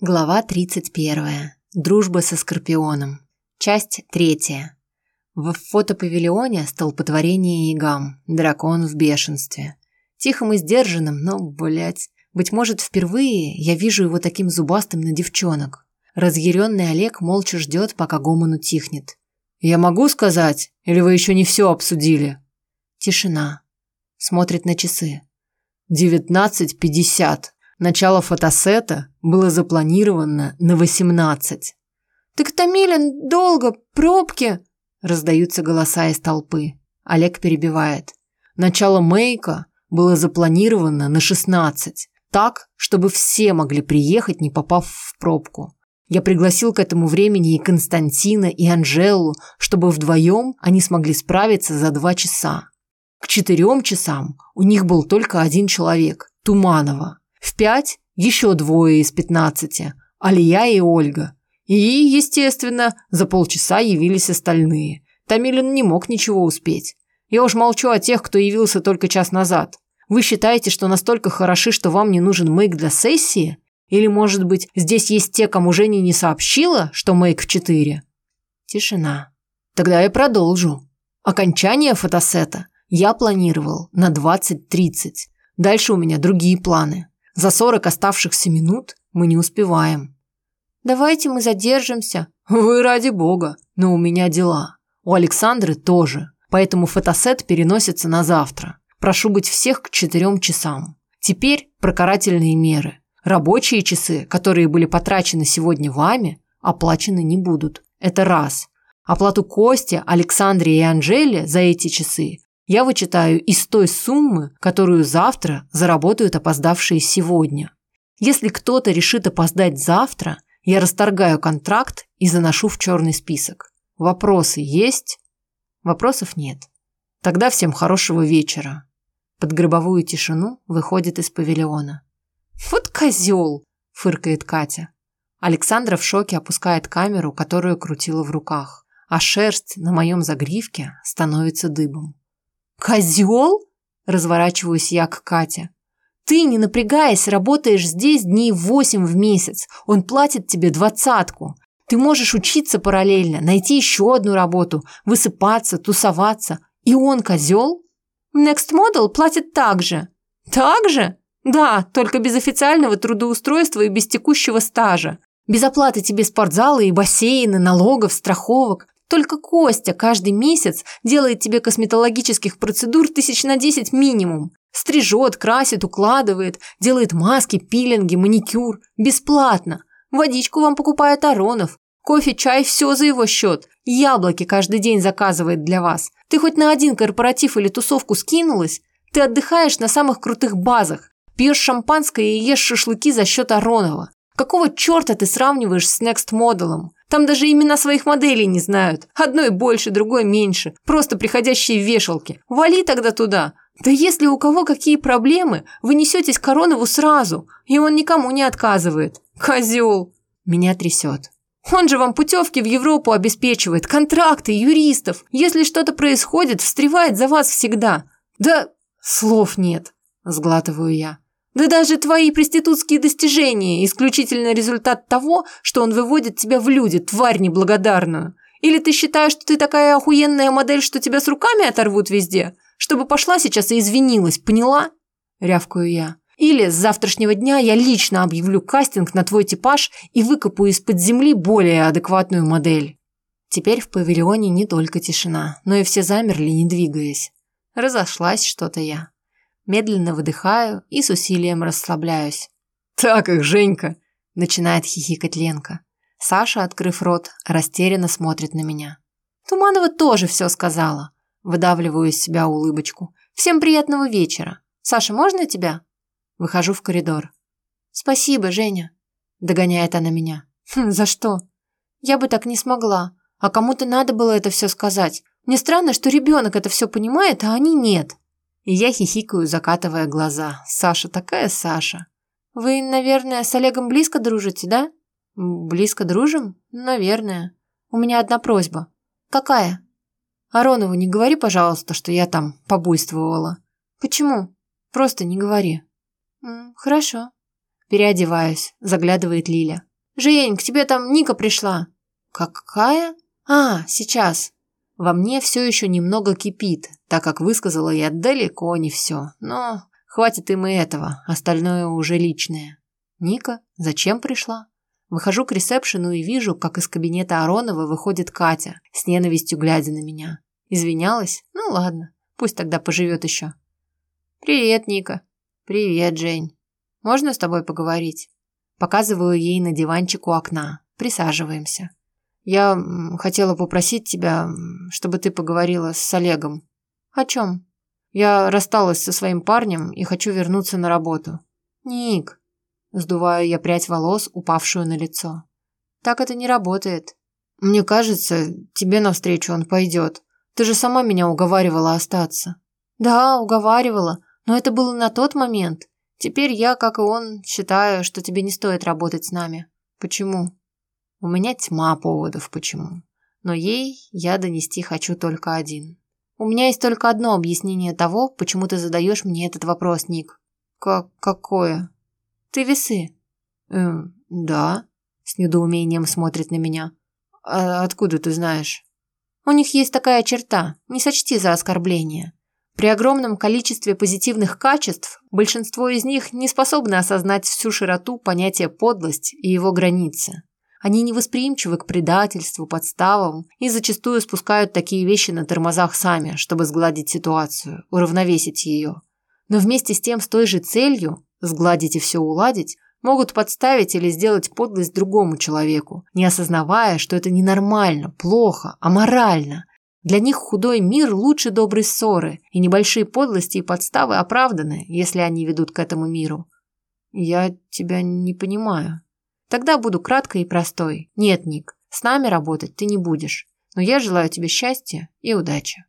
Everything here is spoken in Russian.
Глава 31. Дружба со Скорпионом. Часть 3. В фотопавильоне столпотворение Игам. Дракон в бешенстве. Тихим и сдержанным, но, блядь, быть может, впервые я вижу его таким зубастым на девчонок. Разъяренный Олег молча ждет, пока гомон утихнет. «Я могу сказать? Или вы еще не все обсудили?» Тишина. Смотрит на часы. «Девятнадцать пятьдесят». Начало фотосета было запланировано на 18. «Так, Томилин, долго, пробки!» Раздаются голоса из толпы. Олег перебивает. Начало мейка было запланировано на 16. Так, чтобы все могли приехать, не попав в пробку. Я пригласил к этому времени и Константина, и Анжелу, чтобы вдвоем они смогли справиться за два часа. К четырем часам у них был только один человек – Туманова. В пять еще двое из пятнадцати – Алия и Ольга. И, естественно, за полчаса явились остальные. Тамилин не мог ничего успеть. Я уж молчу о тех, кто явился только час назад. Вы считаете, что настолько хороши, что вам не нужен мейк для сессии? Или, может быть, здесь есть те, кому Женя не сообщила, что мейк в четыре? Тишина. Тогда я продолжу. Окончание фотосета я планировал на 20.30. Дальше у меня другие планы. За сорок оставшихся минут мы не успеваем. Давайте мы задержимся. Вы ради бога, но у меня дела. У Александры тоже. Поэтому фотосет переносится на завтра. Прошу быть всех к четырем часам. Теперь про карательные меры. Рабочие часы, которые были потрачены сегодня вами, оплачены не будут. Это раз. Оплату Косте, Александре и Анжеле за эти часы я вычитаю из той суммы, которую завтра заработают опоздавшие сегодня. Если кто-то решит опоздать завтра, я расторгаю контракт и заношу в черный список. Вопросы есть? Вопросов нет. Тогда всем хорошего вечера. Под гробовую тишину выходит из павильона. «Вот козел!» – фыркает Катя. Александра в шоке опускает камеру, которую крутила в руках, а шерсть на моем загривке становится дыбом. «Козел?» – разворачиваюсь я к Кате. «Ты, не напрягаясь, работаешь здесь дней восемь в месяц. Он платит тебе двадцатку. Ты можешь учиться параллельно, найти еще одну работу, высыпаться, тусоваться. И он козел?» «Next Model платит так же». «Так же?» «Да, только без официального трудоустройства и без текущего стажа. Без оплаты тебе спортзалы и бассейны, налогов, страховок. Только Костя каждый месяц делает тебе косметологических процедур тысяч на десять минимум. Стрижет, красит, укладывает, делает маски, пилинги, маникюр. Бесплатно. Водичку вам покупает Аронов. Кофе, чай – все за его счет. Яблоки каждый день заказывает для вас. Ты хоть на один корпоратив или тусовку скинулась? Ты отдыхаешь на самых крутых базах. Пьешь шампанское и ешь шашлыки за счет Аронова. Какого черта ты сравниваешь с Next Model'ом? Там даже имена своих моделей не знают. Одной больше, другой меньше. Просто приходящие вешалки. Вали тогда туда. Да если у кого какие проблемы, вы несетесь Коронову сразу, и он никому не отказывает. Козел. Меня трясет. Он же вам путевки в Европу обеспечивает, контракты, юристов. Если что-то происходит, встревает за вас всегда. Да слов нет, сглатываю я. Да даже твои проститутские достижения – исключительно результат того, что он выводит тебя в люди, тварь неблагодарную. Или ты считаешь, что ты такая охуенная модель, что тебя с руками оторвут везде? Чтобы пошла сейчас и извинилась, поняла?» – рявкаю я. «Или с завтрашнего дня я лично объявлю кастинг на твой типаж и выкопаю из-под земли более адекватную модель». Теперь в павильоне не только тишина, но и все замерли, не двигаясь. Разошлась что-то я. Медленно выдыхаю и с усилием расслабляюсь. «Так их, Женька!» – начинает хихикать Ленка. Саша, открыв рот, растерянно смотрит на меня. Туманова тоже все сказала. Выдавливаю из себя улыбочку. «Всем приятного вечера. Саша, можно тебя?» Выхожу в коридор. «Спасибо, Женя», – догоняет она меня. «Хм, «За что?» «Я бы так не смогла. А кому-то надо было это все сказать. Мне странно, что ребенок это все понимает, а они нет». Я хихикаю, закатывая глаза. Саша такая Саша. Вы, наверное, с Олегом близко дружите, да? Близко дружим? Наверное. У меня одна просьба. Какая? Аронову не говори, пожалуйста, что я там побуйствовала. Почему? Просто не говори. Хорошо. Переодеваюсь, заглядывает Лиля. «Жень, к тебе там Ника пришла». «Какая?» «А, сейчас». Во мне все еще немного кипит, так как высказала я далеко не все. Но хватит им и этого, остальное уже личное. Ника, зачем пришла? Выхожу к ресепшену и вижу, как из кабинета Аронова выходит Катя, с ненавистью глядя на меня. Извинялась? Ну ладно, пусть тогда поживет еще. «Привет, Ника». «Привет, Жень. Можно с тобой поговорить?» Показываю ей на диванчик у окна. Присаживаемся. «Я хотела попросить тебя, чтобы ты поговорила с Олегом». «О чем?» «Я рассталась со своим парнем и хочу вернуться на работу». «Ник», сдуваю я прядь волос, упавшую на лицо. «Так это не работает». «Мне кажется, тебе навстречу он пойдет. Ты же сама меня уговаривала остаться». «Да, уговаривала, но это было на тот момент. Теперь я, как и он, считаю, что тебе не стоит работать с нами. Почему? У меня тьма поводов почему. Но ей я донести хочу только один. У меня есть только одно объяснение того, почему ты задаешь мне этот вопрос, Ник. Как какое? Ты весы. Эм, да. С недоумением смотрит на меня. А откуда ты знаешь? У них есть такая черта. Не сочти за оскорбление. При огромном количестве позитивных качеств большинство из них не способны осознать всю широту понятия подлость и его границы. Они невосприимчивы к предательству, подставам и зачастую спускают такие вещи на тормозах сами, чтобы сгладить ситуацию, уравновесить ее. Но вместе с тем с той же целью – сгладить и все уладить – могут подставить или сделать подлость другому человеку, не осознавая, что это ненормально, плохо, аморально – для них худой мир лучше доброй ссоры, и небольшие подлости и подставы оправданы, если они ведут к этому миру. Я тебя не понимаю. Тогда буду краткой и простой. Нет, Ник, с нами работать ты не будешь. Но я желаю тебе счастья и удачи.